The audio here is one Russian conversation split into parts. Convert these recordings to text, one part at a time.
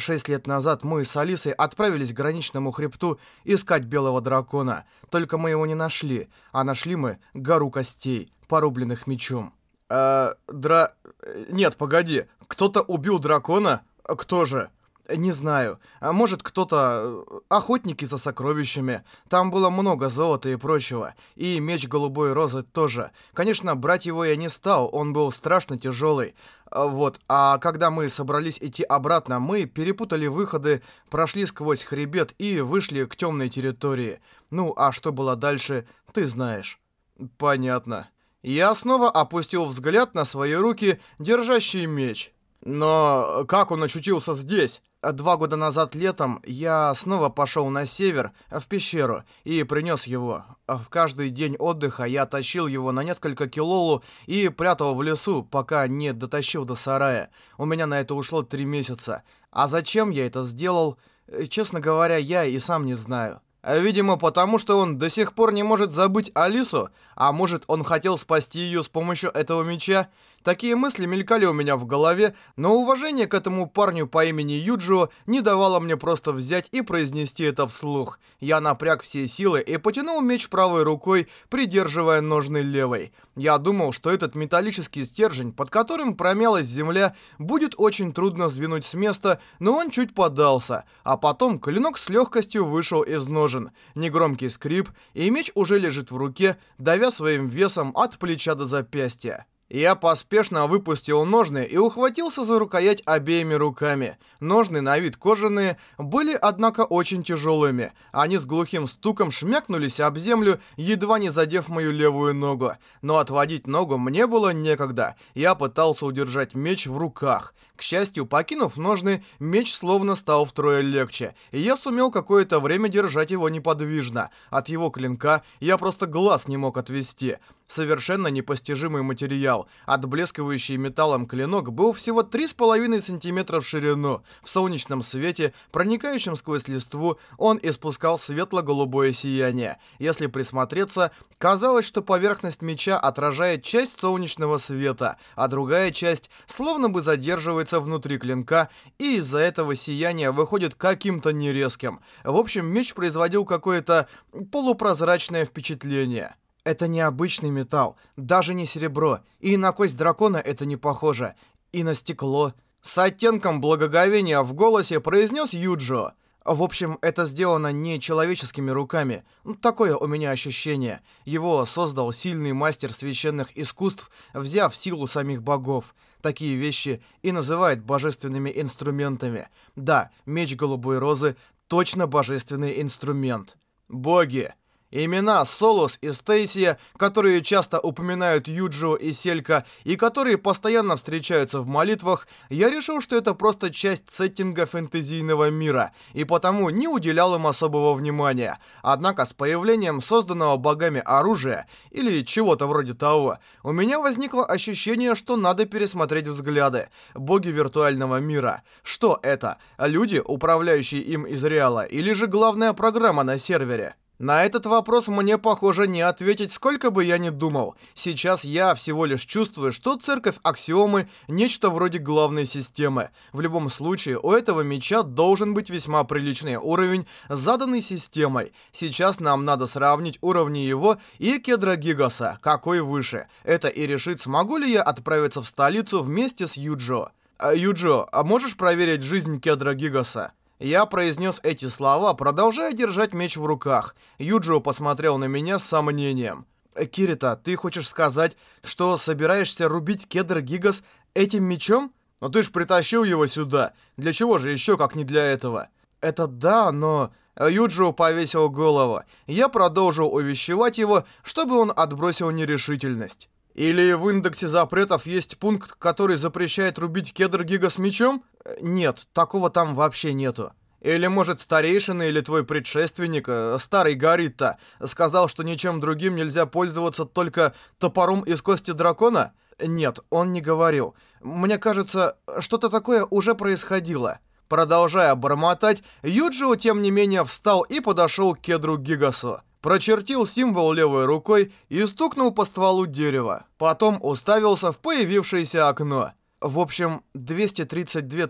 Шесть лет назад мы с Алисой отправились к граничному хребту искать белого дракона. Только мы его не нашли, а нашли мы гору костей, порубленных мечом. Э, дра... Нет, погоди. Кто-то убил дракона? Кто же? Не знаю. А может, кто-то... Э, охотники за сокровищами. Там было много золота и прочего. И меч голубой розы тоже. Конечно, брать его я не стал, он был страшно тяжелый. А вот, а когда мы собрались идти обратно, мы перепутали выходы, прошли сквозь хребет и вышли к темной территории. Ну, а что было дальше, ты знаешь. Понятно. Я снова опустил взгляд на свои руки, держащие меч. Но как он очутился здесь? Два года назад летом я снова пошел на север, в пещеру, и принес его. В каждый день отдыха я тащил его на несколько килолу и прятал в лесу, пока не дотащил до сарая. У меня на это ушло три месяца. А зачем я это сделал, честно говоря, я и сам не знаю. Видимо, потому что он до сих пор не может забыть Алису, а может он хотел спасти ее с помощью этого меча. Такие мысли мелькали у меня в голове, но уважение к этому парню по имени Юджио не давало мне просто взять и произнести это вслух. Я напряг все силы и потянул меч правой рукой, придерживая ножны левой. Я думал, что этот металлический стержень, под которым промялась земля, будет очень трудно сдвинуть с места, но он чуть подался, а потом клинок с легкостью вышел из ножен. Негромкий скрип, и меч уже лежит в руке, давя своим весом от плеча до запястья. Я поспешно выпустил ножны и ухватился за рукоять обеими руками. Ножны на вид кожаные, были, однако, очень тяжелыми. Они с глухим стуком шмякнулись об землю, едва не задев мою левую ногу. Но отводить ногу мне было некогда. Я пытался удержать меч в руках. К счастью, покинув ножны, меч словно стал втрое легче, и я сумел какое-то время держать его неподвижно. От его клинка я просто глаз не мог отвести. Совершенно непостижимый материал. Отблескивающий металлом клинок был всего 3,5 см в ширину. В солнечном свете, проникающем сквозь листву, он испускал светло-голубое сияние. Если присмотреться, казалось, что поверхность меча отражает часть солнечного света, а другая часть словно бы задерживается внутри клинка, и из-за этого сияние выходит каким-то нерезким. В общем, меч производил какое-то полупрозрачное впечатление. Это необычный металл, даже не серебро, и на кость дракона это не похоже, и на стекло. С оттенком благоговения в голосе произнес Юджо. В общем, это сделано не человеческими руками. Такое у меня ощущение. Его создал сильный мастер священных искусств, взяв силу самих богов. Такие вещи и называют божественными инструментами. Да, меч голубой розы точно божественный инструмент. Боги. Имена Солус и Стейсия, которые часто упоминают Юджио и Селька, и которые постоянно встречаются в молитвах, я решил, что это просто часть сеттинга фэнтезийного мира, и потому не уделял им особого внимания. Однако с появлением созданного богами оружия, или чего-то вроде того, у меня возникло ощущение, что надо пересмотреть взгляды. Боги виртуального мира. Что это? Люди, управляющие им из реала, или же главная программа на сервере? На этот вопрос мне, похоже, не ответить, сколько бы я ни думал. Сейчас я всего лишь чувствую, что церковь Аксиомы – нечто вроде главной системы. В любом случае, у этого меча должен быть весьма приличный уровень, заданный системой. Сейчас нам надо сравнить уровни его и Кедра Гигаса, какой выше. Это и решит, смогу ли я отправиться в столицу вместе с Юджо. А, Юджо, а можешь проверить жизнь Кедра Гигаса? Я произнес эти слова, продолжая держать меч в руках. Юджио посмотрел на меня с сомнением. «Кирита, ты хочешь сказать, что собираешься рубить кедр Гигас этим мечом?» «Но ты ж притащил его сюда. Для чего же еще, как не для этого?» «Это да, но...» Юджио повесил голову. Я продолжил увещевать его, чтобы он отбросил нерешительность. Или в индексе запретов есть пункт, который запрещает рубить кедр Гига с мечом? Нет, такого там вообще нету. Или, может, старейшина или твой предшественник, э, старый Гарита, сказал, что ничем другим нельзя пользоваться только топором из кости дракона? Нет, он не говорил. Мне кажется, что-то такое уже происходило. Продолжая бормотать, Юджио, тем не менее, встал и подошел к кедру Гигасу. Прочертил символ левой рукой и стукнул по стволу дерева. Потом уставился в появившееся окно. В общем, 232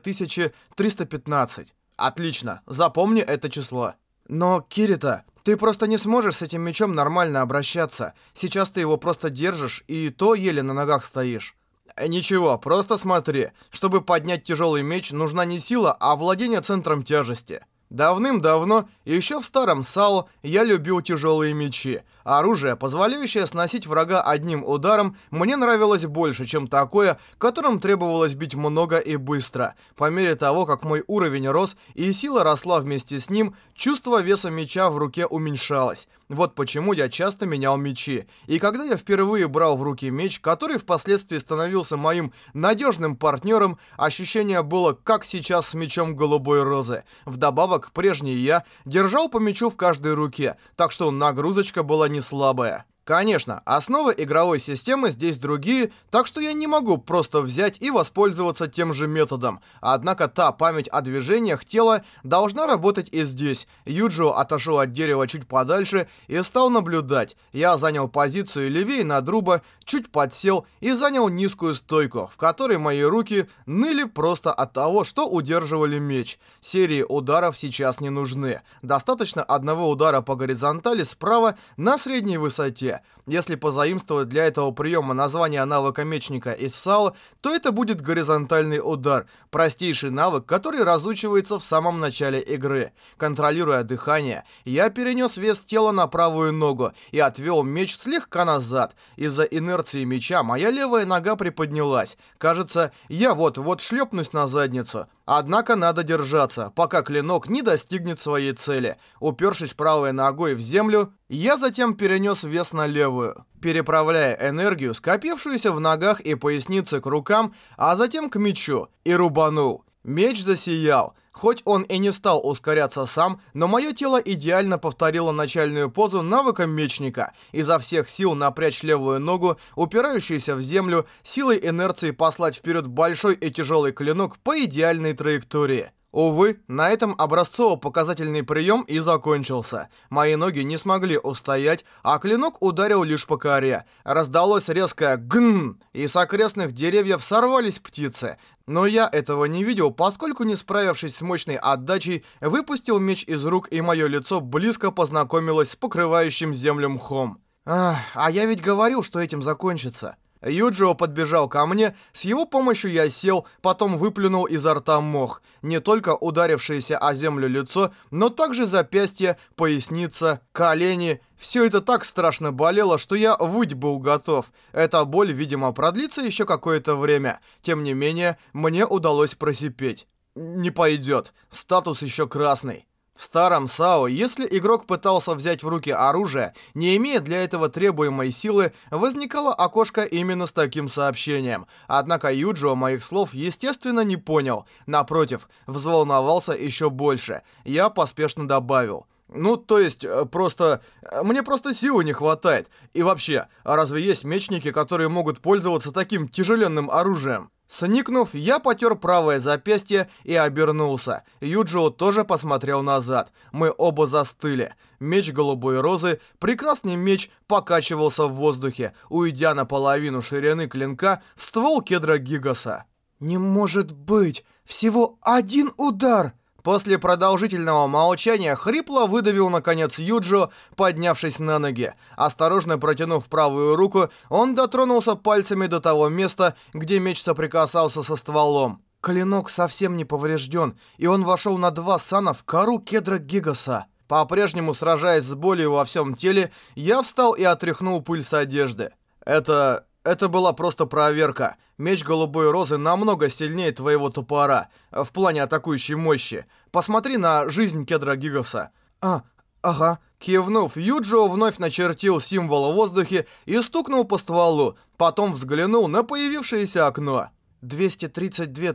315. Отлично, запомни это число. Но, Кирита, ты просто не сможешь с этим мечом нормально обращаться. Сейчас ты его просто держишь, и то еле на ногах стоишь. Э, ничего, просто смотри. Чтобы поднять тяжелый меч, нужна не сила, а владение центром тяжести. Давным-давно, еще в старом САО, я любил тяжелые мечи. Оружие, позволяющее сносить врага одним ударом, мне нравилось больше, чем такое, которым требовалось бить много и быстро. По мере того, как мой уровень рос и сила росла вместе с ним, чувство веса меча в руке уменьшалось. Вот почему я часто менял мечи. И когда я впервые брал в руки меч, который впоследствии становился моим надежным партнером, ощущение было, как сейчас с мечом голубой розы. Вдобавок, прежний я держал по мечу в каждой руке, так что нагрузочка была не слабая. Конечно, основы игровой системы здесь другие, так что я не могу просто взять и воспользоваться тем же методом. Однако та память о движениях тела должна работать и здесь. Юджио отошел от дерева чуть подальше и стал наблюдать. Я занял позицию левее на друба, чуть подсел и занял низкую стойку, в которой мои руки ныли просто от того, что удерживали меч. Серии ударов сейчас не нужны. Достаточно одного удара по горизонтали справа на средней высоте. Если позаимствовать для этого приема название навыка мечника из САО, то это будет горизонтальный удар, простейший навык, который разучивается в самом начале игры. Контролируя дыхание, я перенес вес тела на правую ногу и отвел меч слегка назад. Из-за инерции меча моя левая нога приподнялась. Кажется, я вот-вот шлепнусь на задницу. Однако надо держаться, пока клинок не достигнет своей цели. Упершись правой ногой в землю, я затем перенес вес на левую, переправляя энергию, скопившуюся в ногах и пояснице к рукам, а затем к мечу, и рубанул. Меч засиял. Хоть он и не стал ускоряться сам, но мое тело идеально повторило начальную позу навыка мечника. Изо всех сил напрячь левую ногу, упирающуюся в землю, силой инерции послать вперед большой и тяжелый клинок по идеальной траектории. Увы, на этом образцово-показательный прием и закончился. Мои ноги не смогли устоять, а клинок ударил лишь по коре. Раздалось резкое «гн», и с окрестных деревьев сорвались птицы. Но я этого не видел, поскольку, не справившись с мощной отдачей, выпустил меч из рук, и мое лицо близко познакомилось с покрывающим землю мхом. Ах, а я ведь говорил, что этим закончится. Юджио подбежал ко мне, с его помощью я сел, потом выплюнул изо рта мох. Не только ударившееся о землю лицо, но также запястье, поясница, колени. Все это так страшно болело, что я выть был готов. Эта боль, видимо, продлится еще какое-то время. Тем не менее, мне удалось просипеть. Не пойдет. Статус еще красный. В старом САО, если игрок пытался взять в руки оружие, не имея для этого требуемой силы, возникало окошко именно с таким сообщением. Однако Юджио моих слов, естественно, не понял. Напротив, взволновался еще больше. Я поспешно добавил. Ну, то есть, э, просто... Э, мне просто силы не хватает. И вообще, а разве есть мечники, которые могут пользоваться таким тяжеленным оружием? Сникнув, я потер правое запястье и обернулся. Юджио тоже посмотрел назад. Мы оба застыли. Меч голубой розы, прекрасный меч, покачивался в воздухе, уйдя на половину ширины клинка в ствол кедра Гигаса. «Не может быть! Всего один удар!» После продолжительного молчания хрипло выдавил наконец Юджо, поднявшись на ноги. Осторожно протянув правую руку, он дотронулся пальцами до того места, где меч соприкасался со стволом. Клинок совсем не поврежден, и он вошел на два сана в кору кедра Гигаса. По-прежнему сражаясь с болью во всем теле, я встал и отряхнул пыль с одежды. Это... Это была просто проверка. Меч голубой розы намного сильнее твоего топора в плане атакующей мощи. Посмотри на жизнь кедра Гигаса. А, ага. Кивнув, Юджио вновь начертил символ в воздухе и стукнул по стволу. Потом взглянул на появившееся окно. 232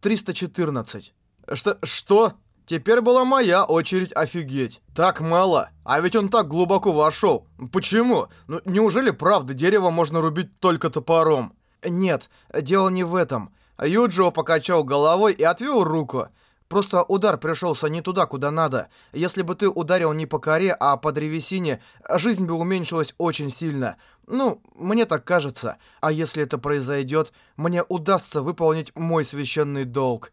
314. Что? Что? Теперь была моя очередь офигеть. Так мало. А ведь он так глубоко вошел. Почему? Ну, неужели правда дерево можно рубить только топором? Нет, дело не в этом. Юджио покачал головой и отвел руку. Просто удар пришелся не туда, куда надо. Если бы ты ударил не по коре, а по древесине, жизнь бы уменьшилась очень сильно. Ну, мне так кажется. А если это произойдет, мне удастся выполнить мой священный долг.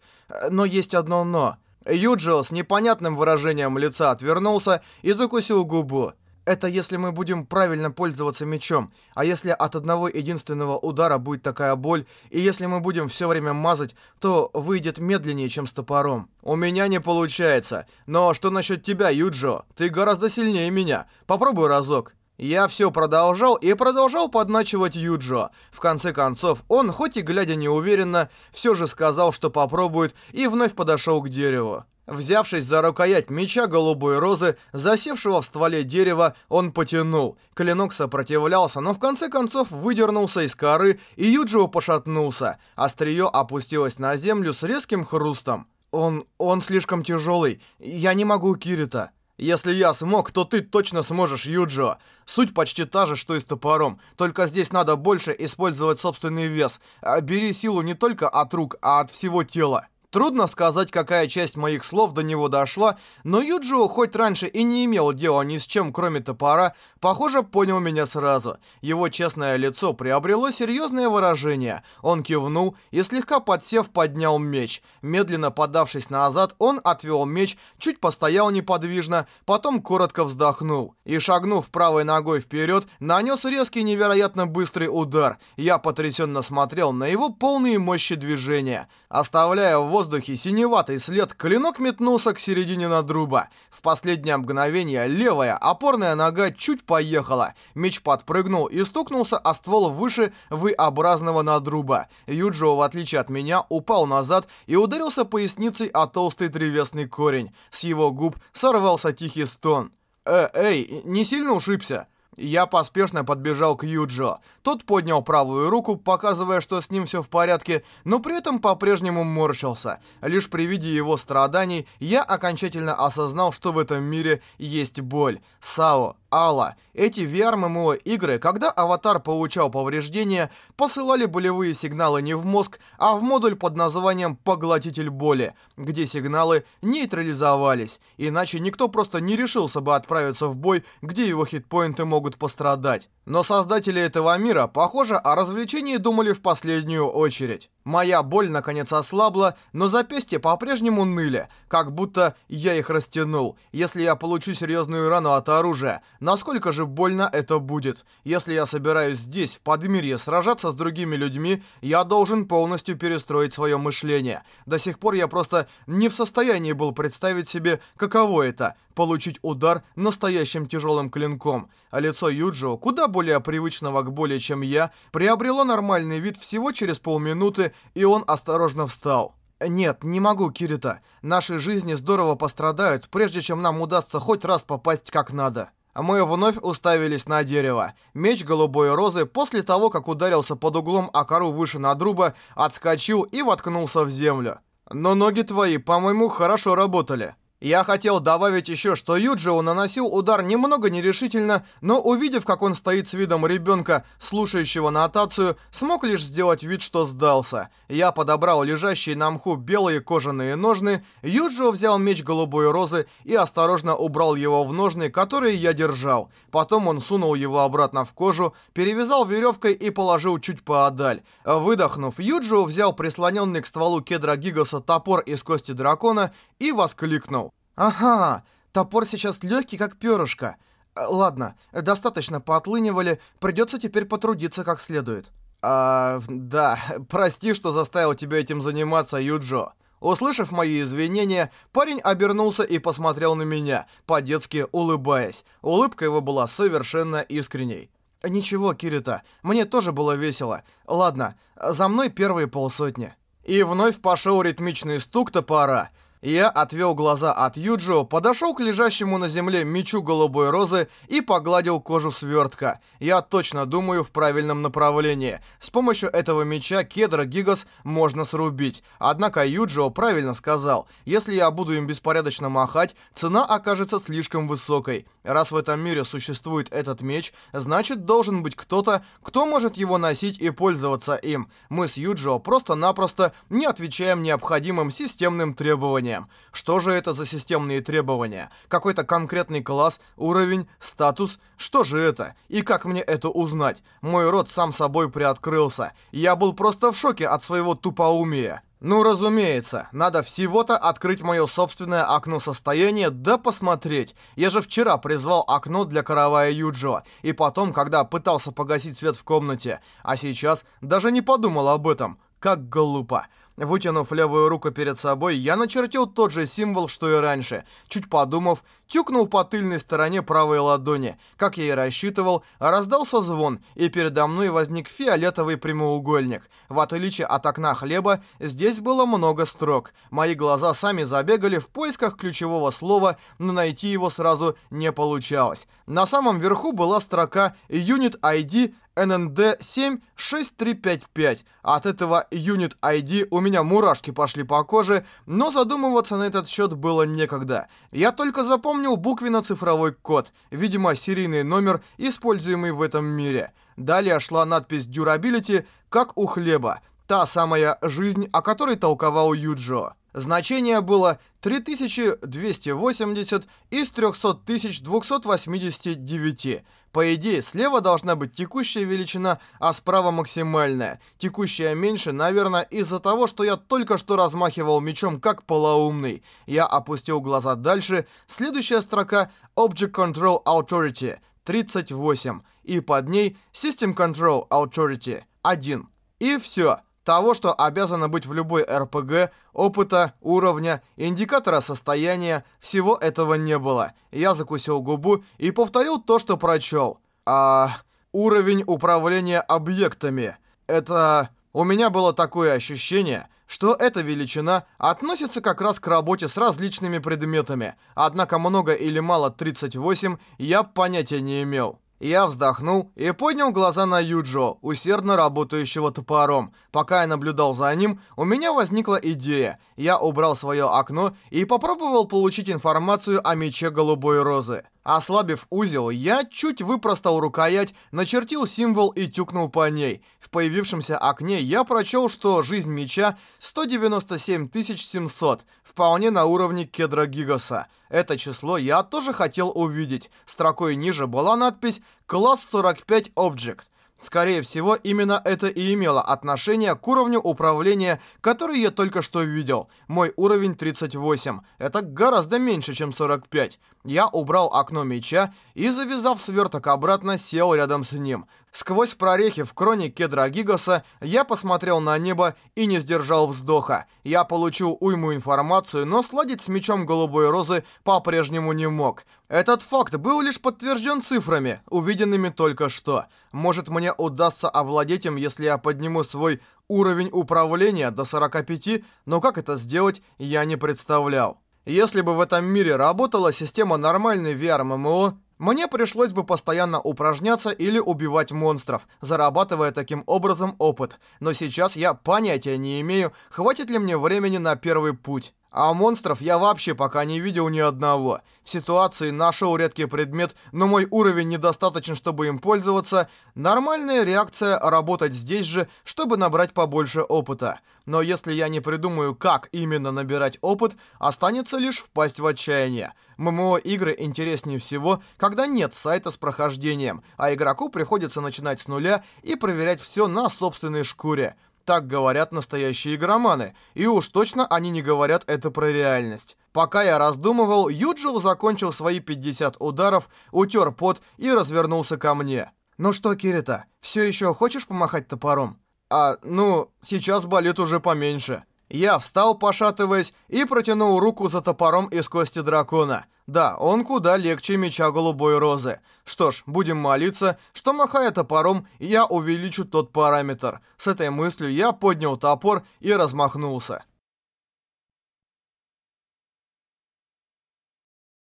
Но есть одно «но». Юджио с непонятным выражением лица отвернулся и закусил губу. Это если мы будем правильно пользоваться мечом. А если от одного единственного удара будет такая боль, и если мы будем все время мазать, то выйдет медленнее, чем с топором. У меня не получается. Но что насчет тебя, Юджо? Ты гораздо сильнее меня. Попробуй разок. Я все продолжал и продолжал подначивать Юджо. В конце концов, он, хоть и глядя неуверенно, все же сказал, что попробует, и вновь подошел к дереву. Взявшись за рукоять меча голубой розы, засевшего в стволе дерева, он потянул. Клинок сопротивлялся, но в конце концов выдернулся из коры, и Юджио пошатнулся. Острие опустилось на землю с резким хрустом. «Он... он слишком тяжелый. Я не могу, Кирита». Если я смог, то ты точно сможешь, Юджо. Суть почти та же, что и с топором. Только здесь надо больше использовать собственный вес. А бери силу не только от рук, а от всего тела. Трудно сказать, какая часть моих слов до него дошла, но Юджио, хоть раньше и не имел дела ни с чем, кроме топора, похоже, понял меня сразу. Его честное лицо приобрело серьезное выражение. Он кивнул и, слегка подсев, поднял меч. Медленно подавшись назад, он отвел меч, чуть постоял неподвижно, потом коротко вздохнул и, шагнув правой ногой вперед, нанес резкий невероятно быстрый удар. Я потрясенно смотрел на его полные мощи движения. Оставляя в воздухе синеватый след, клинок метнулся к середине надруба. В последнее мгновение левая опорная нога чуть поехала. Меч подпрыгнул и стукнулся о ствол выше V-образного надруба. Юджио, в отличие от меня, упал назад и ударился поясницей о толстый древесный корень. С его губ сорвался тихий стон. «Э, эй, не сильно ушибся?» Я поспешно подбежал к Юджо. Тот поднял правую руку, показывая, что с ним все в порядке, но при этом по-прежнему морщился. Лишь при виде его страданий я окончательно осознал, что в этом мире есть боль. Сао, Алла. Эти VR-MMO игры, когда аватар получал повреждения, посылали болевые сигналы не в мозг, а в модуль под названием «Поглотитель боли», где сигналы нейтрализовались, иначе никто просто не решился бы отправиться в бой, где его хитпоинты могут пострадать. Но создатели этого мира, похоже, о развлечении думали в последнюю очередь. Моя боль наконец ослабла, но запястья по-прежнему ныли, как будто я их растянул. Если я получу серьезную рану от оружия, насколько же больно это будет? Если я собираюсь здесь, в Подмирье, сражаться с другими людьми, я должен полностью перестроить свое мышление. До сих пор я просто не в состоянии был представить себе, каково это — получить удар настоящим тяжелым клинком. А лицо Юджио, куда более привычного к боли, чем я, приобрело нормальный вид всего через полминуты, и он осторожно встал. «Нет, не могу, Кирита. Наши жизни здорово пострадают, прежде чем нам удастся хоть раз попасть как надо». Мы вновь уставились на дерево. Меч голубой розы после того, как ударился под углом о кору выше надруба, отскочил и воткнулся в землю. Но ноги твои, по-моему, хорошо работали. Я хотел добавить еще, что Юджио наносил удар немного нерешительно, но увидев, как он стоит с видом ребенка, слушающего нотацию, смог лишь сделать вид, что сдался. Я подобрал лежащие на мху белые кожаные ножны, Юджио взял меч голубой розы и осторожно убрал его в ножны, которые я держал. Потом он сунул его обратно в кожу, перевязал веревкой и положил чуть поодаль. Выдохнув, Юджио взял прислоненный к стволу кедра Гигаса топор из кости дракона и воскликнул. «Ага, топор сейчас легкий, как перышко. Э, ладно, достаточно поотлынивали, придется теперь потрудиться как следует». «А, да, прости, что заставил тебя этим заниматься, Юджо». Услышав мои извинения, парень обернулся и посмотрел на меня, по-детски улыбаясь. Улыбка его была совершенно искренней. «Ничего, Кирита, мне тоже было весело. Ладно, за мной первые полсотни». И вновь пошел ритмичный стук топора. Я отвел глаза от Юджио, подошел к лежащему на земле мечу голубой розы и погладил кожу свертка. Я точно думаю в правильном направлении. С помощью этого меча кедра Гигас можно срубить. Однако Юджио правильно сказал, если я буду им беспорядочно махать, цена окажется слишком высокой. Раз в этом мире существует этот меч, значит должен быть кто-то, кто может его носить и пользоваться им. Мы с Юджио просто-напросто не отвечаем необходимым системным требованиям сражениям. Что же это за системные требования? Какой-то конкретный класс, уровень, статус? Что же это? И как мне это узнать? Мой рот сам собой приоткрылся. Я был просто в шоке от своего тупоумия. Ну, разумеется, надо всего-то открыть мое собственное окно состояния, да посмотреть. Я же вчера призвал окно для каравая Юджо, и потом, когда пытался погасить свет в комнате, а сейчас даже не подумал об этом. Как глупо. Вытянув левую руку перед собой, я начертил тот же символ, что и раньше. Чуть подумав, тюкнул по тыльной стороне правой ладони. Как я и рассчитывал, раздался звон, и передо мной возник фиолетовый прямоугольник. В отличие от окна хлеба, здесь было много строк. Мои глаза сами забегали в поисках ключевого слова, но найти его сразу не получалось. На самом верху была строка Unit ID NND76355. От этого Unit ID у меня мурашки пошли по коже, но задумываться на этот счет было некогда. Я только запомнил буквенно-цифровой код, видимо, серийный номер, используемый в этом мире. Далее шла надпись Durability, как у хлеба. Та самая жизнь, о которой толковал Юджо. Значение было 3280 из 300289. По идее, слева должна быть текущая величина, а справа максимальная. Текущая меньше, наверное, из-за того, что я только что размахивал мечом как полоумный. Я опустил глаза дальше. Следующая строка Object Control Authority 38. И под ней System Control Authority 1. И все. Того, что обязано быть в любой РПГ, опыта, уровня, индикатора состояния, всего этого не было. Я закусил губу и повторил то, что прочел. А... Уровень управления объектами. Это... У меня было такое ощущение, что эта величина относится как раз к работе с различными предметами. Однако много или мало 38 я понятия не имел. Я вздохнул и поднял глаза на Юджо, усердно работающего топором. Пока я наблюдал за ним, у меня возникла идея. Я убрал свое окно и попробовал получить информацию о мече голубой розы. Ослабив узел, я чуть выпростал рукоять, начертил символ и тюкнул по ней. В появившемся окне я прочел, что жизнь меча 197 700, вполне на уровне кедра Гигаса. Это число я тоже хотел увидеть. Строкой ниже была надпись «Класс 45 Object». Скорее всего, именно это и имело отношение к уровню управления, который я только что видел. Мой уровень 38. Это гораздо меньше, чем 45. Я убрал окно меча и, завязав сверток обратно, сел рядом с ним. Сквозь прорехи в кроне кедра Гигаса я посмотрел на небо и не сдержал вздоха. Я получил уйму информацию, но сладить с мечом голубой розы по-прежнему не мог. Этот факт был лишь подтвержден цифрами, увиденными только что. Может мне удастся овладеть им, если я подниму свой уровень управления до 45, но как это сделать, я не представлял. Если бы в этом мире работала система нормальной VR-ММО, мне пришлось бы постоянно упражняться или убивать монстров, зарабатывая таким образом опыт. Но сейчас я понятия не имею, хватит ли мне времени на первый путь. А монстров я вообще пока не видел ни одного. В ситуации нашел редкий предмет, но мой уровень недостаточен, чтобы им пользоваться. Нормальная реакция работать здесь же, чтобы набрать побольше опыта. Но если я не придумаю, как именно набирать опыт, останется лишь впасть в отчаяние. ММО-игры интереснее всего, когда нет сайта с прохождением, а игроку приходится начинать с нуля и проверять все на собственной шкуре. Так говорят настоящие игроманы, и уж точно они не говорят это про реальность. Пока я раздумывал, Юджил закончил свои 50 ударов, утер пот и развернулся ко мне. «Ну что, Кирита, все еще хочешь помахать топором?» «А, ну, сейчас болит уже поменьше». Я встал, пошатываясь, и протянул руку за топором из кости дракона. Да, он куда легче меча голубой розы. Что ж, будем молиться, что махая топором, я увеличу тот параметр. С этой мыслью я поднял топор и размахнулся.